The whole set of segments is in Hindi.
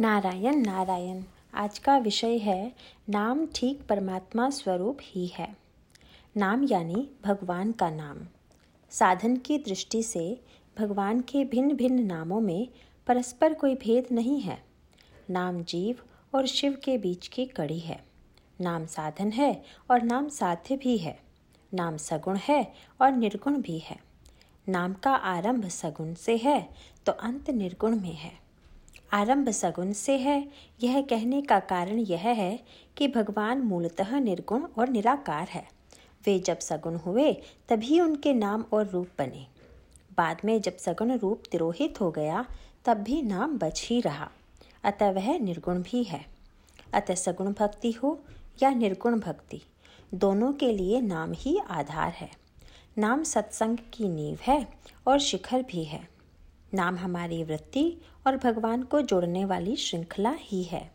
नारायण नारायण। आज का विषय है, नाम ठीक परमात्मा स्वरूप ही है। नाम यानी भगवान का नाम। साधन की दृष्टि से भगवान के भिन्न भिन्न नामों में परस्पर कोई भेद नहीं है। नाम जीव और शिव के बीच की कड़ी है। नाम साधन है और नाम साध्य भी है। नाम सगुण है और निर्गुण भी है। नाम का आरंभ सगुण से है तो अंत निर्गुण में है। आरंभ सगुण से है। यह कहने का कारण यह है कि भगवान मूलतः निर्गुण और निराकार है। वे जब सगुण हुए, तभी उनके नाम और रूप बने। बाद में जब सगुण रूप तिरोहित हो गया, तब भी नाम बच ही रहा। अतः वह निर्गुण भी है। अतः सगुण भक्ति हो या निर्गुण भक्ति, दोनों के लिए नाम ही आधार है। नाम सत्संग की नींव है और शिखर भी है। नाम हमारी वृत्ति और भगवान को जोड़ने वाली श्रृंखला ही है।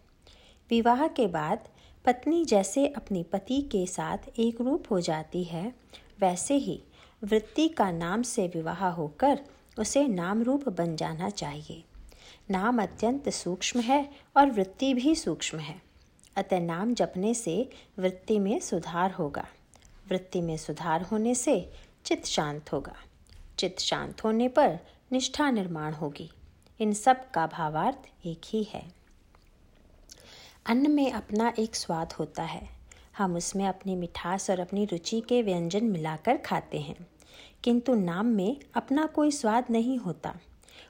विवाह के बाद पत्नी जैसे अपनी पति के साथ एक रूप हो जाती है, वैसे ही वृत्ति का नाम से विवाह होकर उसे नाम रूप बन जाना चाहिए। नाम अत्यंत सूक्ष्म है और वृत्ति भी सूक्ष्म है। अतः नाम जपने से वृत्ति में सुधार होगा। वृत्ति में सुधार होने से चित्त शांत होगा। चित्त शांत होने पर निष्ठा निर्माण होगी। इन सब का भावार्थ एक ही है। अन्न में अपना एक स्वाद होता है। हम उसमें अपनी मिठास और अपनी रुचि के व्यंजन मिलाकर खाते हैं। किंतु नाम में अपना कोई स्वाद नहीं होता।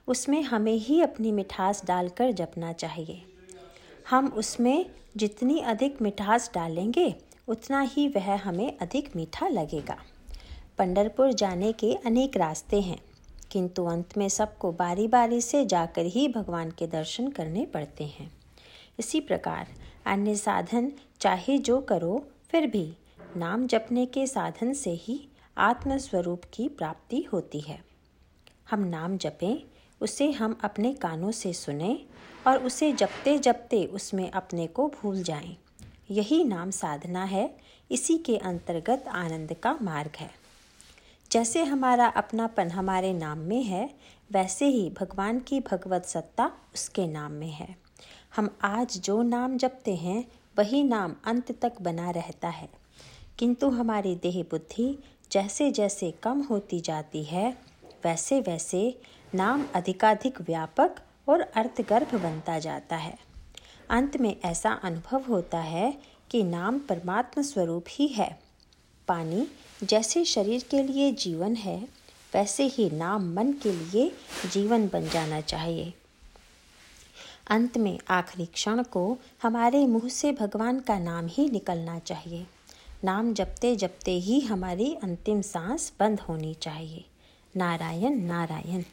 उसमें हमें ही अपनी मिठास डालकर जपना चाहिए। हम उसमें जितनी अधिक मिठास डालेंगे, उतना ही वह हमें अधिक मीठा लगेगा। पंडरपुर जाने के अनेक रास्ते हैं। किंतु अंत में सबको बारी बारी से जाकर ही भगवान के दर्शन करने पड़ते हैं। इसी प्रकार, अन्य साधन चाहे जो करो, फिर भी नाम जपने के साधन से ही आत्मस्वरूप की प्राप्ति होती है। हम नाम जपें, उसे हम अपने कानों से सुने और उसे जपते जपते उसमें अपने को भूल जाएँ। यही नाम साधना है, इसी के अंतर्गत आनंद का मार्ग है। जैसे हमारा अपनापन हमारे नाम में है, वैसे ही भगवान की भगवत सत्ता उसके नाम में है। हम आज जो नाम जपते हैं, वही नाम अंत तक बना रहता है। किंतु हमारी देह बुद्धि जैसे जैसे कम होती जाती है वैसे वैसे नाम अधिकाधिक व्यापक और अर्थगर्भ बनता जाता है। अंत में ऐसा अनुभव होता है कि नाम परमात्मा स्वरूप ही है। पानी जैसे शरीर के लिए जीवन है, वैसे ही नाम मन के लिए जीवन बन जाना चाहिए। अंत में आखिरी क्षण को हमारे मुँह से भगवान का नाम ही निकलना चाहिए। नाम जपते जपते ही हमारी अंतिम सांस बंद होनी चाहिए। नारायण नारायण।